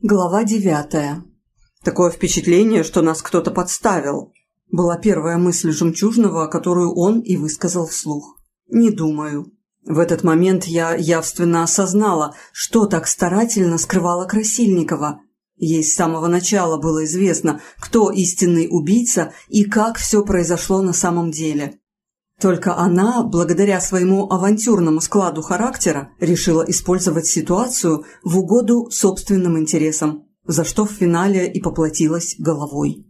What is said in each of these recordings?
Глава девятая. Такое впечатление, что нас кто-то подставил. Была первая мысль Жемчужного, которую он и высказал вслух. Не думаю. В этот момент я явственно осознала, что так старательно скрывала Красильникова. Ей с самого начала было известно, кто истинный убийца и как все произошло на самом деле. Только она, благодаря своему авантюрному складу характера, решила использовать ситуацию в угоду собственным интересам, за что в финале и поплатилась головой.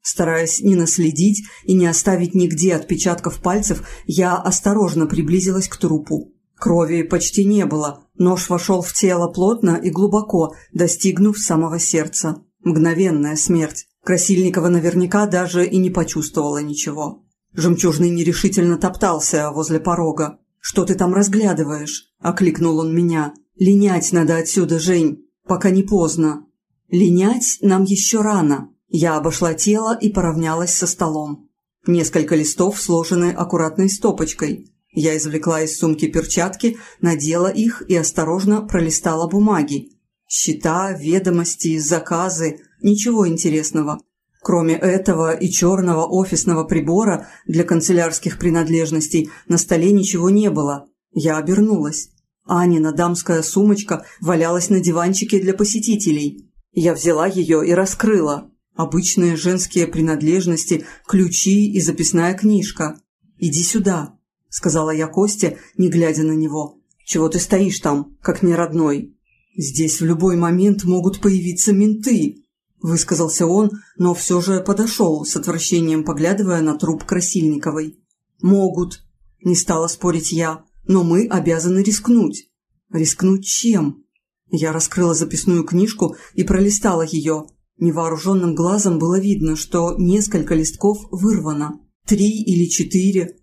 Стараясь не наследить и не оставить нигде отпечатков пальцев, я осторожно приблизилась к трупу. Крови почти не было, нож вошел в тело плотно и глубоко, достигнув самого сердца. Мгновенная смерть. Красильникова наверняка даже и не почувствовала ничего. Жемчужный нерешительно топтался возле порога. «Что ты там разглядываешь?» – окликнул он меня. «Линять надо отсюда, Жень, пока не поздно». «Линять нам еще рано». Я обошла тело и поравнялась со столом. Несколько листов сложены аккуратной стопочкой. Я извлекла из сумки перчатки, надела их и осторожно пролистала бумаги. Счета, ведомости, заказы – ничего интересного. Кроме этого и черного офисного прибора для канцелярских принадлежностей на столе ничего не было. Я обернулась. Анина дамская сумочка валялась на диванчике для посетителей. Я взяла ее и раскрыла. Обычные женские принадлежности, ключи и записная книжка. «Иди сюда», — сказала я Косте, не глядя на него. «Чего ты стоишь там, как неродной? Здесь в любой момент могут появиться менты». – высказался он, но все же подошел, с отвращением поглядывая на труп Красильниковой. «Могут», – не стала спорить я, – «но мы обязаны рискнуть». «Рискнуть чем?» Я раскрыла записную книжку и пролистала ее. Невооруженным глазом было видно, что несколько листков вырвано. Три или четыре.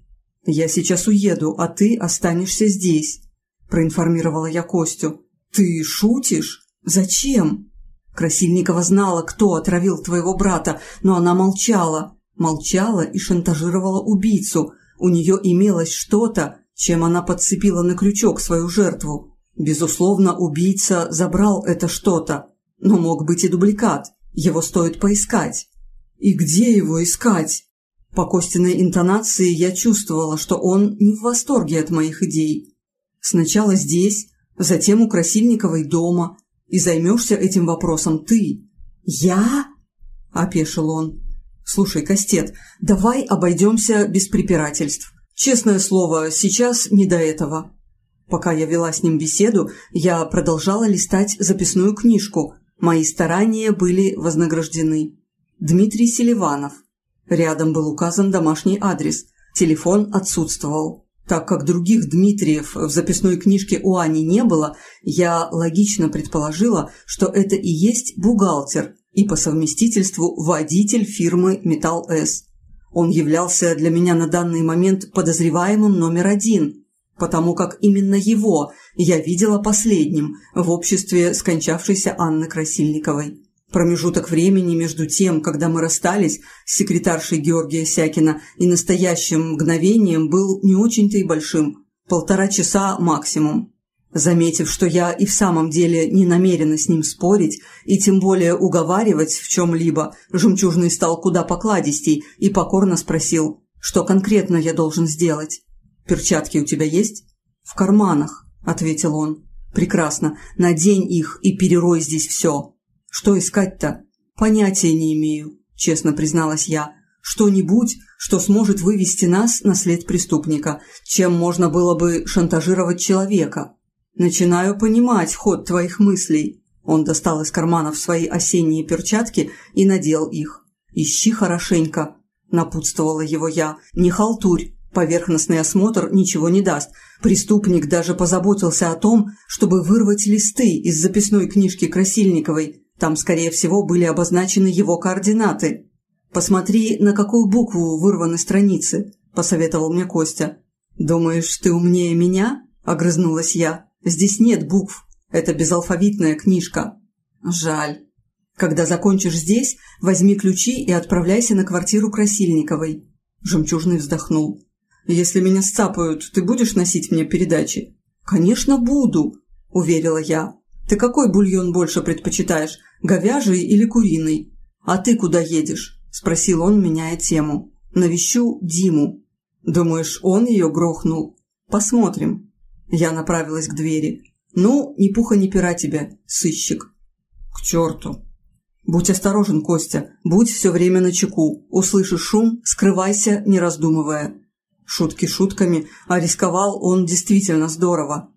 «Я сейчас уеду, а ты останешься здесь», – проинформировала я Костю. «Ты шутишь? Зачем?» Красильникова знала, кто отравил твоего брата, но она молчала. Молчала и шантажировала убийцу. У нее имелось что-то, чем она подцепила на крючок свою жертву. Безусловно, убийца забрал это что-то. Но мог быть и дубликат. Его стоит поискать. И где его искать? По Костиной интонации я чувствовала, что он не в восторге от моих идей. Сначала здесь, затем у Красильниковой дома – и займешься этим вопросом ты. Я? опешил он. Слушай, Кастет, давай обойдемся без препирательств. Честное слово, сейчас не до этого. Пока я вела с ним беседу, я продолжала листать записную книжку. Мои старания были вознаграждены. Дмитрий Селиванов. Рядом был указан домашний адрес. Телефон отсутствовал. Так как других Дмитриев в записной книжке у Ани не было, я логично предположила, что это и есть бухгалтер и по совместительству водитель фирмы «Металл С». Он являлся для меня на данный момент подозреваемым номер один, потому как именно его я видела последним в обществе скончавшейся Анны Красильниковой. Промежуток времени между тем, когда мы расстались с секретаршей Георгия Сякина, и настоящим мгновением был не очень-то и большим – полтора часа максимум. Заметив, что я и в самом деле не намерена с ним спорить и тем более уговаривать в чем-либо, жемчужный стал куда покладистей и покорно спросил, что конкретно я должен сделать. «Перчатки у тебя есть?» «В карманах», – ответил он. «Прекрасно. Надень их и перерой здесь все. Что искать-то? Понятия не имею, честно призналась я. Что-нибудь, что сможет вывести нас на след преступника, чем можно было бы шантажировать человека. Начинаю понимать ход твоих мыслей. Он достал из карманов свои осенние перчатки и надел их. «Ищи хорошенько», – напутствовала его я. «Не халтурь, поверхностный осмотр ничего не даст. Преступник даже позаботился о том, чтобы вырвать листы из записной книжки Красильниковой, там, скорее всего, были обозначены его координаты. «Посмотри, на какую букву вырваны страницы», – посоветовал мне Костя. «Думаешь, ты умнее меня?» – огрызнулась я. «Здесь нет букв. Это безалфавитная книжка». «Жаль. Когда закончишь здесь, возьми ключи и отправляйся на квартиру Красильниковой». Жемчужный вздохнул. «Если меня сцапают, ты будешь носить мне передачи?» «Конечно, буду», – уверила я. Ты какой бульон больше предпочитаешь, говяжий или куриный? А ты куда едешь?» – спросил он, меняя тему. «Навещу Диму. Думаешь, он ее грохнул? Посмотрим». Я направилась к двери. «Ну, ни пуха ни пера тебе, сыщик». «К черту!» «Будь осторожен, Костя, будь все время на чеку. Услышишь шум, скрывайся, не раздумывая». Шутки шутками, а рисковал он действительно здорово.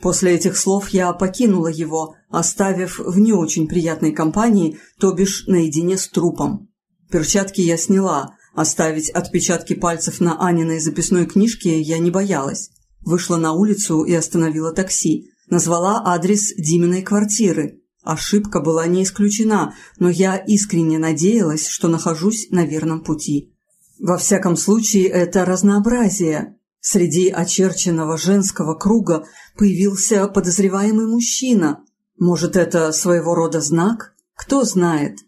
После этих слов я покинула его, оставив в не очень приятной компании, то бишь наедине с трупом. Перчатки я сняла, оставить отпечатки пальцев на Аниной записной книжке я не боялась. Вышла на улицу и остановила такси. Назвала адрес Диминой квартиры. Ошибка была не исключена, но я искренне надеялась, что нахожусь на верном пути. Во всяком случае, это разнообразие. Среди очерченного женского круга появился подозреваемый мужчина. Может, это своего рода знак? Кто знает.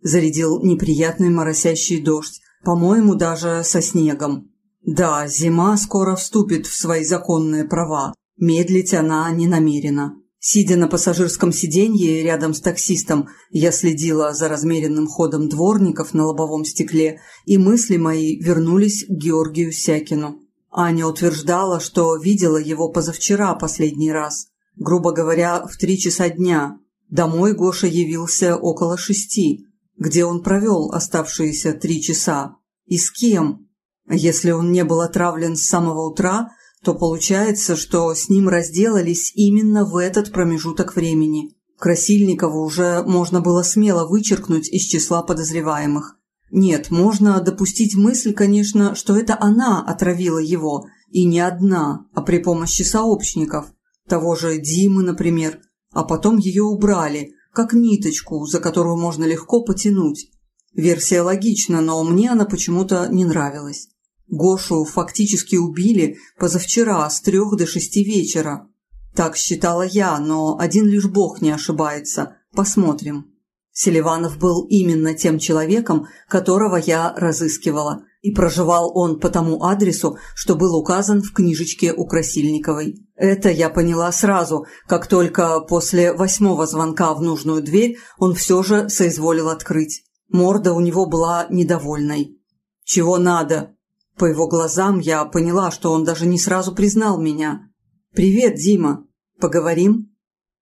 Зарядил неприятный моросящий дождь, по-моему, даже со снегом. Да, зима скоро вступит в свои законные права. Медлить она не намерена. Сидя на пассажирском сиденье рядом с таксистом, я следила за размеренным ходом дворников на лобовом стекле, и мысли мои вернулись к Георгию Сякину. Аня утверждала, что видела его позавчера последний раз, грубо говоря, в три часа дня. Домой Гоша явился около шести, где он провел оставшиеся три часа. И с кем? Если он не был отравлен с самого утра, то получается, что с ним разделались именно в этот промежуток времени. Красильникову уже можно было смело вычеркнуть из числа подозреваемых. Нет, можно допустить мысль, конечно, что это она отравила его, и не одна, а при помощи сообщников, того же Димы, например, а потом ее убрали, как ниточку, за которую можно легко потянуть. Версия логична, но мне она почему-то не нравилась. Гошу фактически убили позавчера с трех до шести вечера. Так считала я, но один лишь Бог не ошибается. Посмотрим. Селиванов был именно тем человеком, которого я разыскивала, и проживал он по тому адресу, что был указан в книжечке у Красильниковой. Это я поняла сразу, как только после восьмого звонка в нужную дверь он все же соизволил открыть. Морда у него была недовольной. «Чего надо?» По его глазам я поняла, что он даже не сразу признал меня. «Привет, Дима. Поговорим?»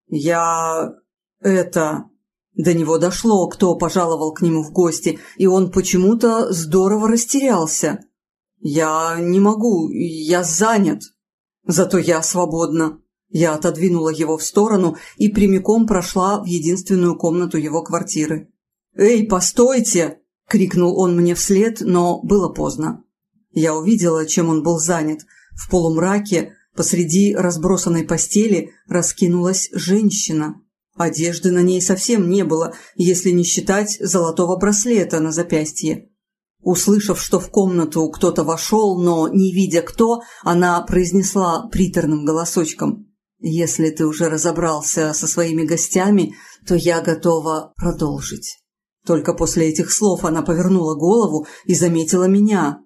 «Я... это...» До него дошло, кто пожаловал к нему в гости, и он почему-то здорово растерялся. «Я не могу, я занят. Зато я свободна». Я отодвинула его в сторону и прямиком прошла в единственную комнату его квартиры. «Эй, постойте!» – крикнул он мне вслед, но было поздно. Я увидела, чем он был занят. В полумраке посреди разбросанной постели раскинулась женщина. Одежды на ней совсем не было, если не считать золотого браслета на запястье. Услышав, что в комнату кто-то вошел, но не видя кто, она произнесла приторным голосочком «Если ты уже разобрался со своими гостями, то я готова продолжить». Только после этих слов она повернула голову и заметила меня.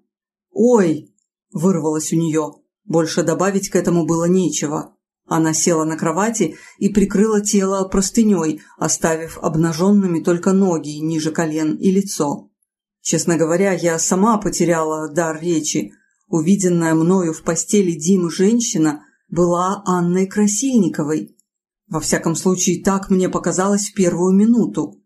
«Ой!» – вырвалось у нее. Больше добавить к этому было нечего. Она села на кровати и прикрыла тело простыней, оставив обнаженными только ноги ниже колен и лицо. Честно говоря, я сама потеряла дар речи. Увиденная мною в постели Димы женщина была Анной Красильниковой. Во всяком случае, так мне показалось в первую минуту.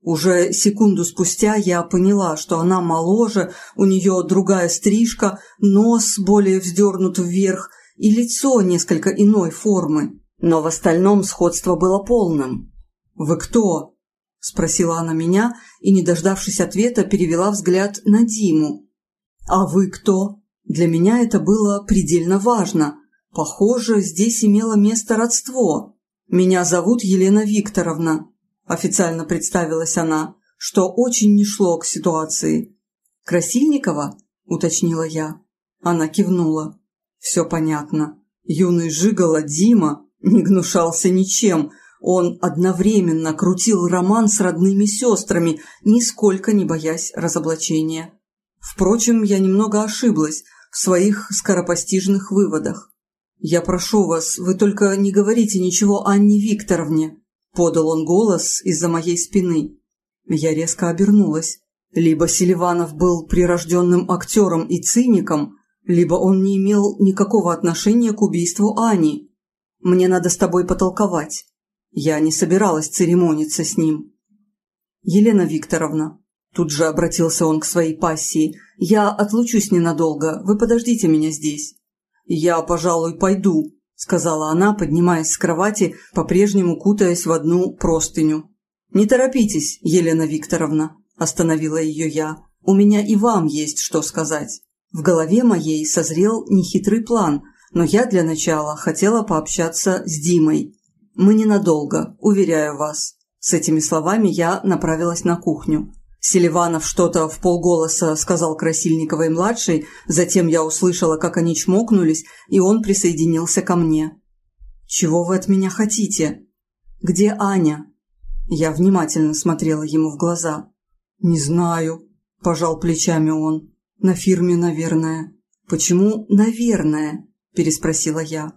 Уже секунду спустя я поняла, что она моложе, у нее другая стрижка, нос более вздернут вверх и лицо несколько иной формы, но в остальном сходство было полным. «Вы кто?» – спросила она меня и, не дождавшись ответа, перевела взгляд на Диму. «А вы кто?» Для меня это было предельно важно. Похоже, здесь имело место родство. «Меня зовут Елена Викторовна», – официально представилась она, что очень не шло к ситуации. «Красильникова?» – уточнила я. Она кивнула. «Все понятно. Юный жигало Дима не гнушался ничем. Он одновременно крутил роман с родными сестрами, нисколько не боясь разоблачения. Впрочем, я немного ошиблась в своих скоропостижных выводах. «Я прошу вас, вы только не говорите ничего Анне Викторовне», – подал он голос из-за моей спины. Я резко обернулась. Либо Селиванов был прирожденным актером и циником, либо он не имел никакого отношения к убийству Ани. Мне надо с тобой потолковать. Я не собиралась церемониться с ним. Елена Викторовна, тут же обратился он к своей пассии, я отлучусь ненадолго, вы подождите меня здесь. Я, пожалуй, пойду, сказала она, поднимаясь с кровати, по-прежнему кутаясь в одну простыню. Не торопитесь, Елена Викторовна, остановила ее я. У меня и вам есть что сказать. В голове моей созрел нехитрый план, но я для начала хотела пообщаться с Димой. Мы ненадолго, уверяю вас. С этими словами я направилась на кухню. Селиванов что-то в полголоса сказал Красильниковой-младшей, затем я услышала, как они чмокнулись, и он присоединился ко мне. «Чего вы от меня хотите? Где Аня?» Я внимательно смотрела ему в глаза. «Не знаю», – пожал плечами он. «На фирме, наверное». «Почему «наверное»?» – переспросила я.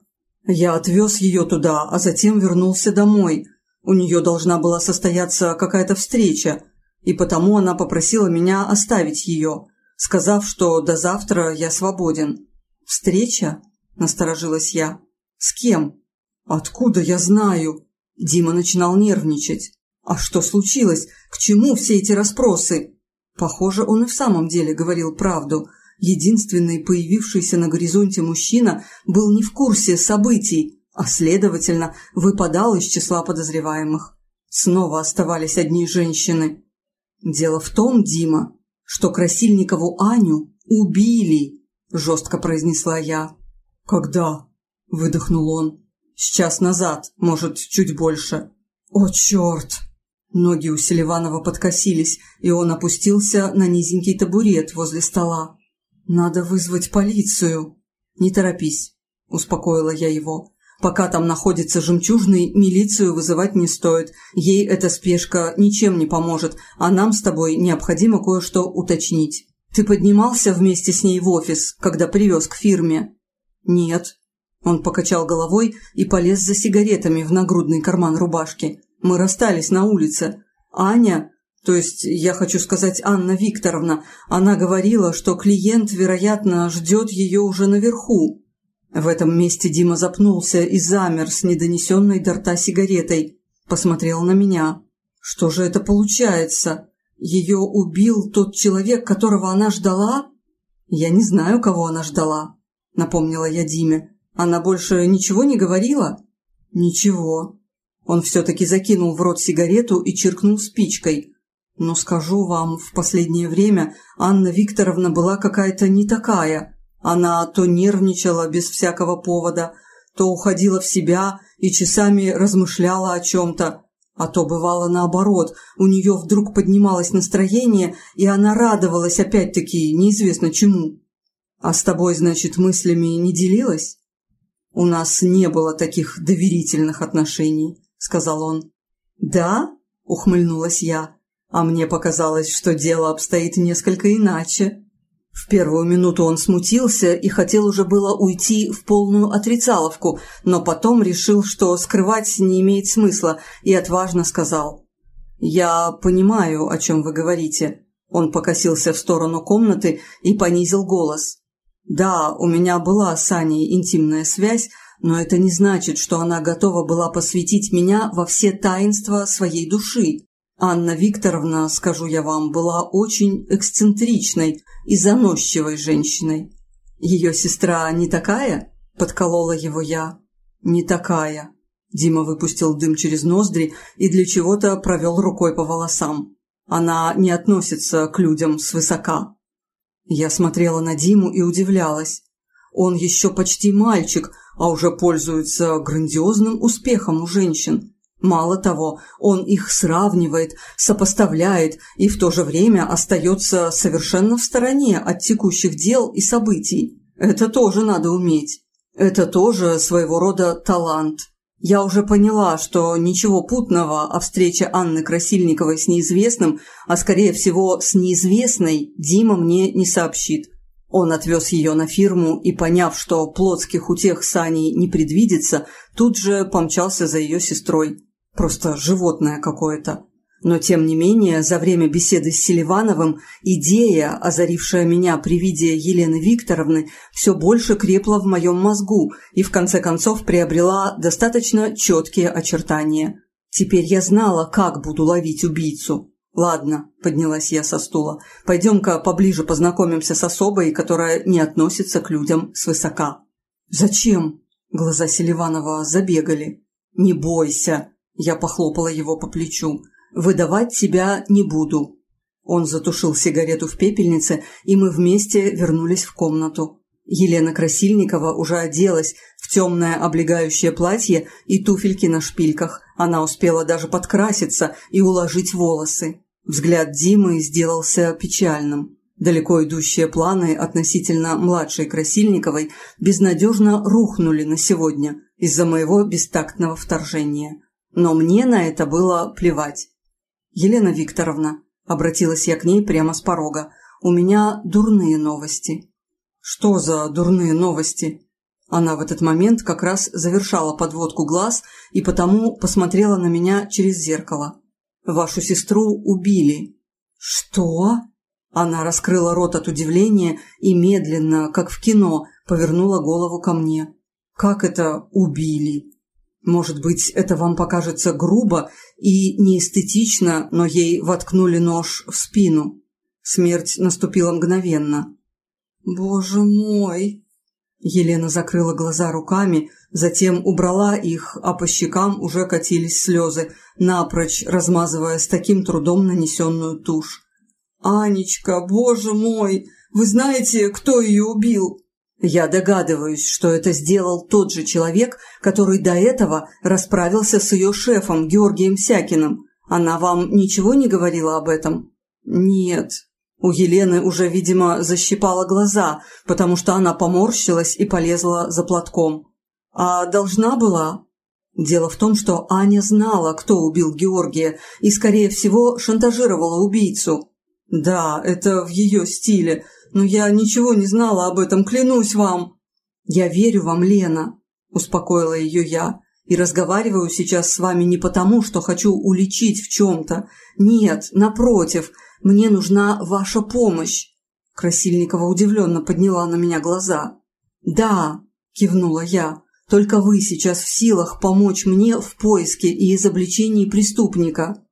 «Я отвез ее туда, а затем вернулся домой. У нее должна была состояться какая-то встреча, и потому она попросила меня оставить ее, сказав, что до завтра я свободен». «Встреча?» – насторожилась я. «С кем?» «Откуда я знаю?» Дима начинал нервничать. «А что случилось? К чему все эти расспросы?» Похоже, он и в самом деле говорил правду. Единственный появившийся на горизонте мужчина был не в курсе событий, а, следовательно, выпадал из числа подозреваемых. Снова оставались одни женщины. «Дело в том, Дима, что Красильникову Аню убили», – жестко произнесла я. «Когда?» – выдохнул он. «С час назад, может, чуть больше». «О, черт!» Ноги у Селиванова подкосились, и он опустился на низенький табурет возле стола. «Надо вызвать полицию». «Не торопись», – успокоила я его. «Пока там находится жемчужный, милицию вызывать не стоит. Ей эта спешка ничем не поможет, а нам с тобой необходимо кое-что уточнить. Ты поднимался вместе с ней в офис, когда привез к фирме?» «Нет». Он покачал головой и полез за сигаретами в нагрудный карман рубашки. Мы расстались на улице. Аня, то есть, я хочу сказать, Анна Викторовна, она говорила, что клиент, вероятно, ждет ее уже наверху. В этом месте Дима запнулся и замер с недонесенной до рта сигаретой. Посмотрел на меня. Что же это получается? Ее убил тот человек, которого она ждала? Я не знаю, кого она ждала, напомнила я Диме. Она больше ничего не говорила? Ничего. Он все-таки закинул в рот сигарету и чиркнул спичкой. Но скажу вам, в последнее время Анна Викторовна была какая-то не такая. Она то нервничала без всякого повода, то уходила в себя и часами размышляла о чем-то, а то бывало наоборот, у нее вдруг поднималось настроение, и она радовалась опять-таки неизвестно чему. А с тобой, значит, мыслями не делилась? У нас не было таких доверительных отношений. – сказал он. «Да?» – ухмыльнулась я. А мне показалось, что дело обстоит несколько иначе. В первую минуту он смутился и хотел уже было уйти в полную отрицаловку, но потом решил, что скрывать не имеет смысла, и отважно сказал. «Я понимаю, о чем вы говорите». Он покосился в сторону комнаты и понизил голос. «Да, у меня была с Аней интимная связь, но это не значит, что она готова была посвятить меня во все таинства своей души. Анна Викторовна, скажу я вам, была очень эксцентричной и заносчивой женщиной. Ее сестра не такая? Подколола его я. Не такая. Дима выпустил дым через ноздри и для чего-то провел рукой по волосам. Она не относится к людям свысока. Я смотрела на Диму и удивлялась. Он еще почти мальчик, а уже пользуется грандиозным успехом у женщин. Мало того, он их сравнивает, сопоставляет и в то же время остается совершенно в стороне от текущих дел и событий. Это тоже надо уметь. Это тоже своего рода талант. Я уже поняла, что ничего путного о встрече Анны Красильниковой с неизвестным, а скорее всего с неизвестной, Дима мне не сообщит. Он отвез ее на фирму и, поняв, что плотских утех с Аней не предвидится, тут же помчался за ее сестрой. Просто животное какое-то. Но, тем не менее, за время беседы с Селивановым идея, озарившая меня при виде Елены Викторовны, все больше крепла в моем мозгу и, в конце концов, приобрела достаточно четкие очертания. Теперь я знала, как буду ловить убийцу. «Ладно», – поднялась я со стула, – «пойдем-ка поближе познакомимся с особой, которая не относится к людям свысока». «Зачем?» – глаза Селиванова забегали. «Не бойся», – я похлопала его по плечу. Выдавать тебя не буду». Он затушил сигарету в пепельнице, и мы вместе вернулись в комнату. Елена Красильникова уже оделась в темное облегающее платье и туфельки на шпильках. Она успела даже подкраситься и уложить волосы. Взгляд Димы сделался печальным. Далеко идущие планы относительно младшей Красильниковой безнадежно рухнули на сегодня из-за моего бестактного вторжения. Но мне на это было плевать. «Елена Викторовна», – обратилась я к ней прямо с порога, – «у меня дурные новости». «Что за дурные новости?» Она в этот момент как раз завершала подводку глаз и потому посмотрела на меня через зеркало. «Вашу сестру убили». «Что?» Она раскрыла рот от удивления и медленно, как в кино, повернула голову ко мне. «Как это убили?» Может быть, это вам покажется грубо и неэстетично, но ей воткнули нож в спину. Смерть наступила мгновенно. «Боже мой!» Елена закрыла глаза руками, затем убрала их, а по щекам уже катились слезы, напрочь размазывая с таким трудом нанесенную тушь. «Анечка, боже мой! Вы знаете, кто ее убил?» Я догадываюсь, что это сделал тот же человек, который до этого расправился с ее шефом Георгием Сякиным. Она вам ничего не говорила об этом? Нет. У Елены уже, видимо, защипала глаза, потому что она поморщилась и полезла за платком. А должна была? Дело в том, что Аня знала, кто убил Георгия, и, скорее всего, шантажировала убийцу. Да, это в ее стиле – но я ничего не знала об этом, клянусь вам. Я верю вам, Лена, успокоила ее я, и разговариваю сейчас с вами не потому, что хочу уличить в чем-то. Нет, напротив, мне нужна ваша помощь. Красильникова удивленно подняла на меня глаза. «Да», – кивнула я, – «только вы сейчас в силах помочь мне в поиске и изобличении преступника».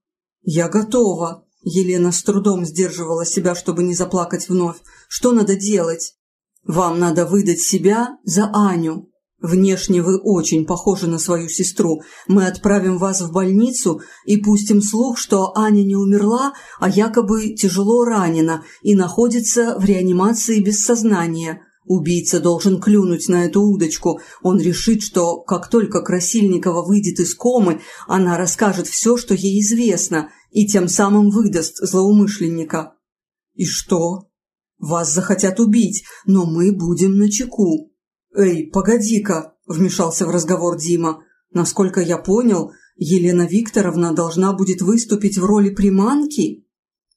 «Я готова», Елена с трудом сдерживала себя, чтобы не заплакать вновь. «Что надо делать?» «Вам надо выдать себя за Аню. Внешне вы очень похожи на свою сестру. Мы отправим вас в больницу и пустим слух, что Аня не умерла, а якобы тяжело ранена и находится в реанимации без сознания. Убийца должен клюнуть на эту удочку. Он решит, что как только Красильникова выйдет из комы, она расскажет все, что ей известно, и тем самым выдаст злоумышленника. И что? Вас захотят убить, но мы будем на чеку. Эй, погоди-ка, вмешался в разговор Дима. Насколько я понял, Елена Викторовна должна будет выступить в роли приманки?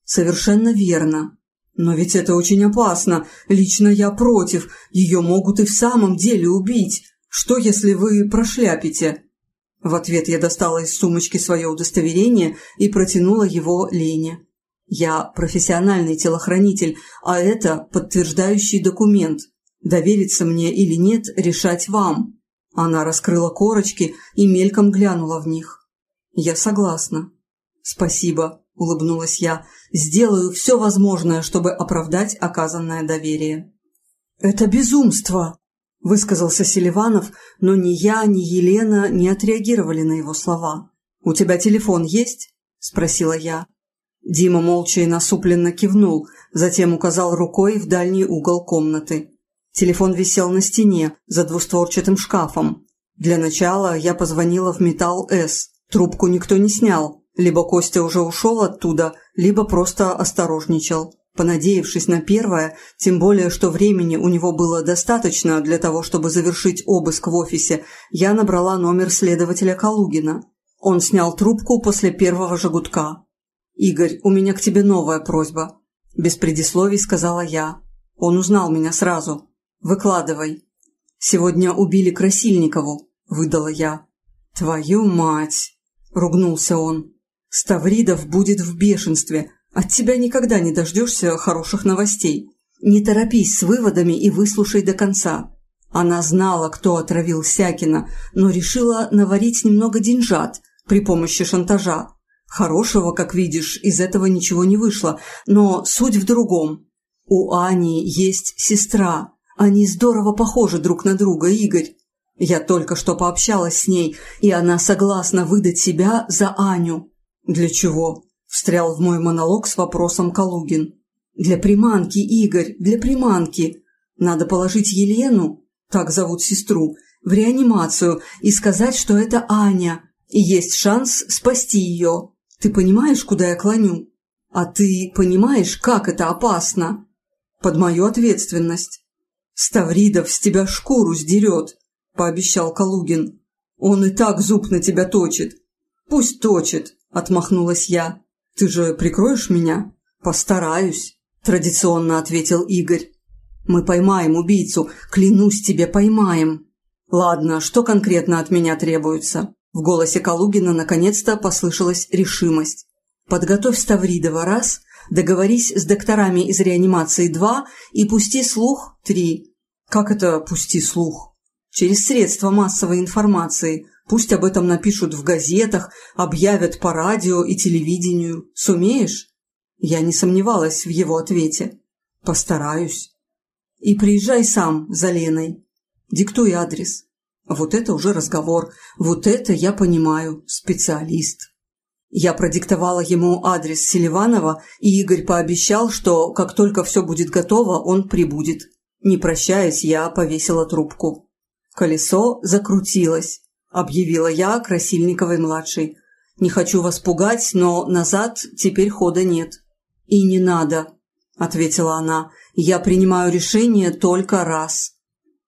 Совершенно верно. Но ведь это очень опасно. Лично я против. Ее могут и в самом деле убить. Что, если вы прошляпите? В ответ я достала из сумочки свое удостоверение и протянула его Лене. Я профессиональный телохранитель, а это подтверждающий документ. Довериться мне или нет, решать вам. Она раскрыла корочки и мельком глянула в них. Я согласна. Спасибо, улыбнулась я. Сделаю все возможное, чтобы оправдать оказанное доверие. Это безумство, – высказался Селиванов, но ни я, ни Елена не отреагировали на его слова. «У тебя телефон есть?» – спросила я. Дима молча и насупленно кивнул, затем указал рукой в дальний угол комнаты. Телефон висел на стене, за двустворчатым шкафом. Для начала я позвонила в «Металл С». Трубку никто не снял. Либо Костя уже ушел оттуда, либо просто осторожничал понадеявшись на первое, тем более, что времени у него было достаточно для того, чтобы завершить обыск в офисе, я набрала номер следователя Калугина. Он снял трубку после первого же гудка. «Игорь, у меня к тебе новая просьба», – без предисловий сказала я. Он узнал меня сразу. Выкладывай. Сегодня убили Красильникову, выдала я. Твою мать! Ругнулся он. Ставридов будет в бешенстве. От тебя никогда не дождешься хороших новостей. Не торопись с выводами и выслушай до конца. Она знала, кто отравил Сякина, но решила наварить немного деньжат при помощи шантажа. Хорошего, как видишь, из этого ничего не вышло, но суть в другом. У Ани есть сестра. Они здорово похожи друг на друга, Игорь. Я только что пообщалась с ней, и она согласна выдать себя за Аню. Для чего? Встрял в мой монолог с вопросом Калугин. Для приманки, Игорь, для приманки. Надо положить Елену, так зовут сестру, в реанимацию и сказать, что это Аня, и есть шанс спасти ее. Ты понимаешь, куда я клоню? А ты понимаешь, как это опасно? Под мою ответственность. Ставридов с тебя шкуру сдерет, пообещал Калугин. Он и так зуб на тебя точит. Пусть точит, отмахнулась я. Ты же прикроешь меня? Постараюсь, традиционно ответил Игорь. Мы поймаем убийцу, клянусь тебе, поймаем. Ладно, что конкретно от меня требуется? В голосе Калугина наконец-то послышалась решимость. «Подготовь Ставридова раз, договорись с докторами из реанимации два и пусти слух три». «Как это «пусти слух»?» «Через средства массовой информации. Пусть об этом напишут в газетах, объявят по радио и телевидению. Сумеешь?» Я не сомневалась в его ответе. «Постараюсь». «И приезжай сам за Леной. Диктуй адрес. Вот это уже разговор. Вот это я понимаю. Специалист. Я продиктовала ему адрес Селиванова, и Игорь пообещал, что как только все будет готово, он прибудет. Не прощаясь, я повесила трубку. Колесо закрутилось, объявила я Красильниковой-младшей. Не хочу вас пугать, но назад теперь хода нет. И не надо, ответила она. Я принимаю решение только раз.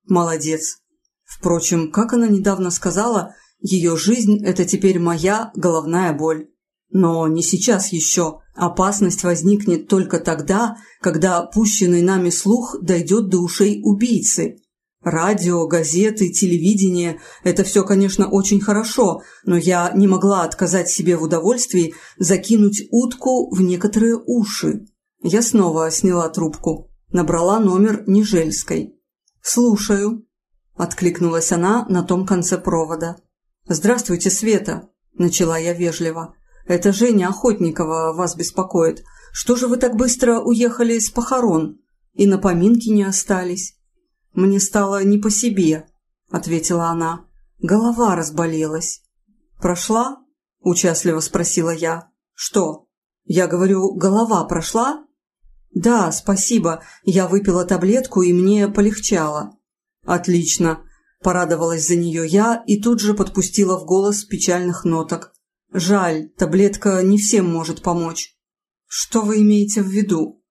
Молодец. Впрочем, как она недавно сказала, ее жизнь – это теперь моя головная боль. Но не сейчас еще. Опасность возникнет только тогда, когда пущенный нами слух дойдет до ушей убийцы. Радио, газеты, телевидение – это все, конечно, очень хорошо, но я не могла отказать себе в удовольствии закинуть утку в некоторые уши. Я снова сняла трубку, набрала номер Нежельской. «Слушаю», Откликнулась она на том конце провода. «Здравствуйте, Света!» – начала я вежливо. «Это Женя Охотникова вас беспокоит. Что же вы так быстро уехали с похорон? И на поминки не остались?» «Мне стало не по себе», – ответила она. «Голова разболелась». «Прошла?» – участливо спросила я. «Что?» «Я говорю, голова прошла?» «Да, спасибо. Я выпила таблетку, и мне полегчало». «Отлично!» – порадовалась за нее я и тут же подпустила в голос печальных ноток. «Жаль, таблетка не всем может помочь». «Что вы имеете в виду?»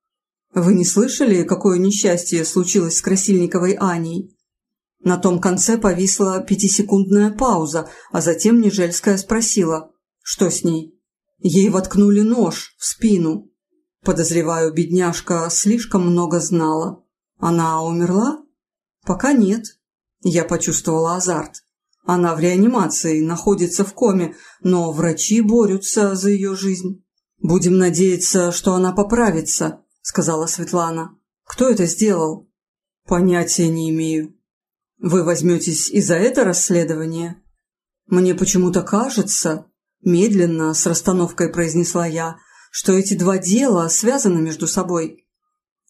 «Вы не слышали, какое несчастье случилось с Красильниковой Аней?» На том конце повисла пятисекундная пауза, а затем Нежельская спросила, что с ней. Ей воткнули нож в спину. Подозреваю, бедняжка слишком много знала. Она умерла? «Пока нет». Я почувствовала азарт. Она в реанимации, находится в коме, но врачи борются за ее жизнь. «Будем надеяться, что она поправится», — сказала Светлана. «Кто это сделал?» «Понятия не имею». «Вы возьметесь и за это расследование?» «Мне почему-то кажется», — медленно, с расстановкой произнесла я, «что эти два дела связаны между собой».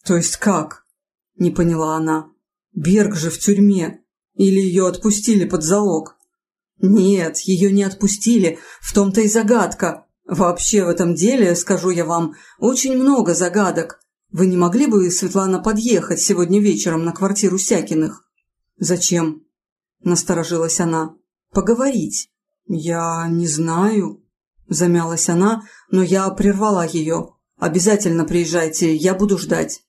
«То есть как?» — не поняла она. Берг же в тюрьме. Или ее отпустили под залог? Нет, ее не отпустили, в том-то и загадка. Вообще в этом деле, скажу я вам, очень много загадок. Вы не могли бы, Светлана, подъехать сегодня вечером на квартиру Сякиных? Зачем? Насторожилась она. Поговорить. Я не знаю. Замялась она, но я прервала ее. Обязательно приезжайте, я буду ждать.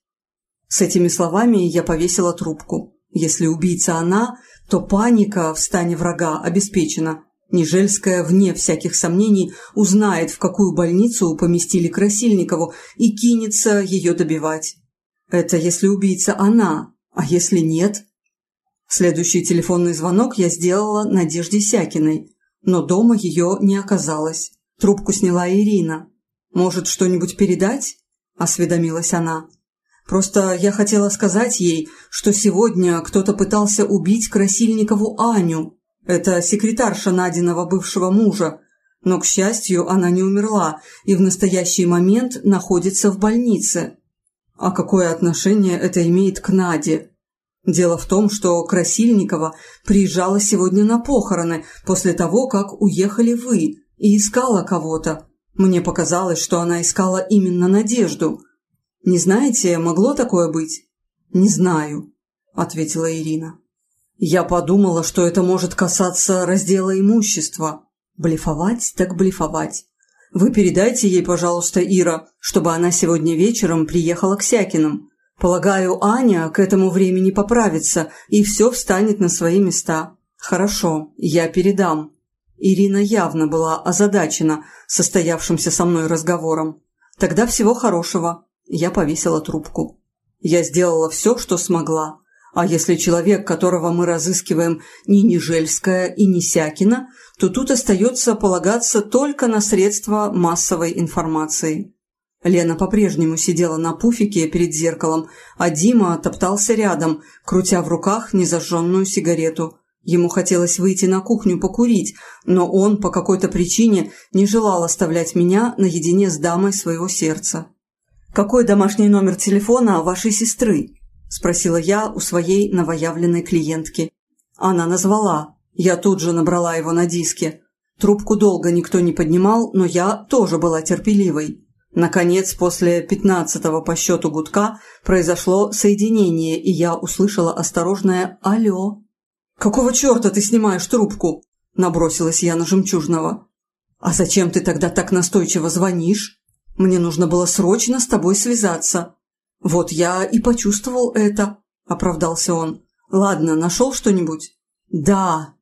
С этими словами я повесила трубку. Если убийца она, то паника в стане врага обеспечена. Нежельская, вне всяких сомнений, узнает, в какую больницу поместили Красильникову и кинется ее добивать. Это если убийца она, а если нет? Следующий телефонный звонок я сделала Надежде Сякиной, но дома ее не оказалось. Трубку сняла Ирина. «Может, что-нибудь передать?» – осведомилась она. «Просто я хотела сказать ей, что сегодня кто-то пытался убить Красильникову Аню. Это секретарша Надиного бывшего мужа. Но, к счастью, она не умерла и в настоящий момент находится в больнице. А какое отношение это имеет к Наде? Дело в том, что Красильникова приезжала сегодня на похороны после того, как уехали вы, и искала кого-то. Мне показалось, что она искала именно Надежду. Не знаете, могло такое быть? Не знаю, ответила Ирина. Я подумала, что это может касаться раздела имущества. Блефовать так блефовать. Вы передайте ей, пожалуйста, Ира, чтобы она сегодня вечером приехала к Сякиным. Полагаю, Аня к этому времени поправится, и все встанет на свои места. Хорошо, я передам. Ирина явно была озадачена состоявшимся со мной разговором. Тогда всего хорошего. Я повесила трубку. Я сделала все, что смогла. А если человек, которого мы разыскиваем, не Нижельская и не Сякина, то тут остается полагаться только на средства массовой информации. Лена по-прежнему сидела на пуфике перед зеркалом, а Дима топтался рядом, крутя в руках незажженную сигарету. Ему хотелось выйти на кухню покурить, но он по какой-то причине не желал оставлять меня наедине с дамой своего сердца. «Какой домашний номер телефона вашей сестры?» – спросила я у своей новоявленной клиентки. Она назвала. Я тут же набрала его на диске. Трубку долго никто не поднимал, но я тоже была терпеливой. Наконец, после пятнадцатого по счету гудка произошло соединение, и я услышала осторожное «Алло». «Какого черта ты снимаешь трубку?» – набросилась я на Жемчужного. «А зачем ты тогда так настойчиво звонишь? Мне нужно было срочно с тобой связаться». «Вот я и почувствовал это», – оправдался он. «Ладно, нашел что-нибудь?» «Да».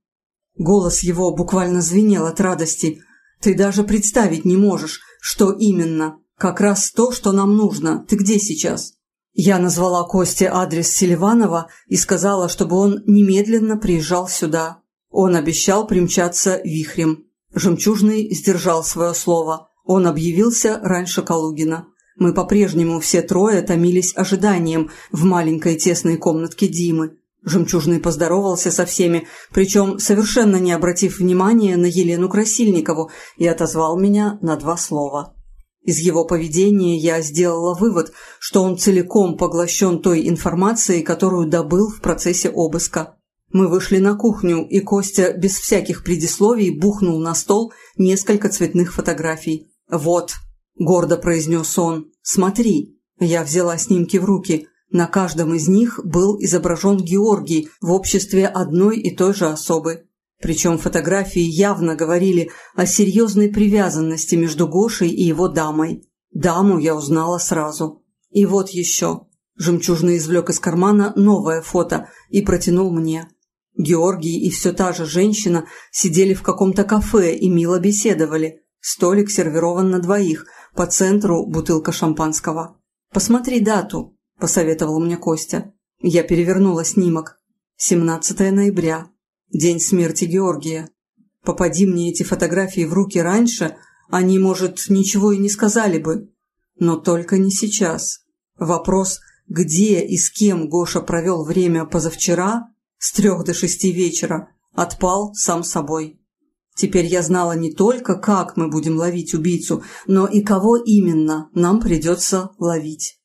Голос его буквально звенел от радости. «Ты даже представить не можешь, что именно. Как раз то, что нам нужно. Ты где сейчас?» Я назвала Косте адрес Селиванова и сказала, чтобы он немедленно приезжал сюда. Он обещал примчаться вихрем. Жемчужный сдержал свое слово. Он объявился раньше Калугина. Мы по-прежнему все трое томились ожиданием в маленькой тесной комнатке Димы. Жемчужный поздоровался со всеми, причем совершенно не обратив внимания на Елену Красильникову, и отозвал меня на два слова. Из его поведения я сделала вывод, что он целиком поглощен той информацией, которую добыл в процессе обыска. Мы вышли на кухню, и Костя без всяких предисловий бухнул на стол несколько цветных фотографий. «Вот», гордо произнес он. «Смотри». Я взяла снимки в руки. На каждом из них был изображен Георгий в обществе одной и той же особы. Причем фотографии явно говорили о серьезной привязанности между Гошей и его дамой. Даму я узнала сразу. И вот еще. Жемчужный извлек из кармана новое фото и протянул мне. Георгий и все та же женщина сидели в каком-то кафе и мило беседовали. Столик сервирован на двоих – по центру бутылка шампанского. «Посмотри дату», – посоветовал мне Костя. Я перевернула снимок. 17 ноября. День смерти Георгия. Попади мне эти фотографии в руки раньше, они, может, ничего и не сказали бы. Но только не сейчас. Вопрос, где и с кем Гоша провел время позавчера, с трех до шести вечера, отпал сам собой. Теперь я знала не только, как мы будем ловить убийцу, но и кого именно нам придется ловить.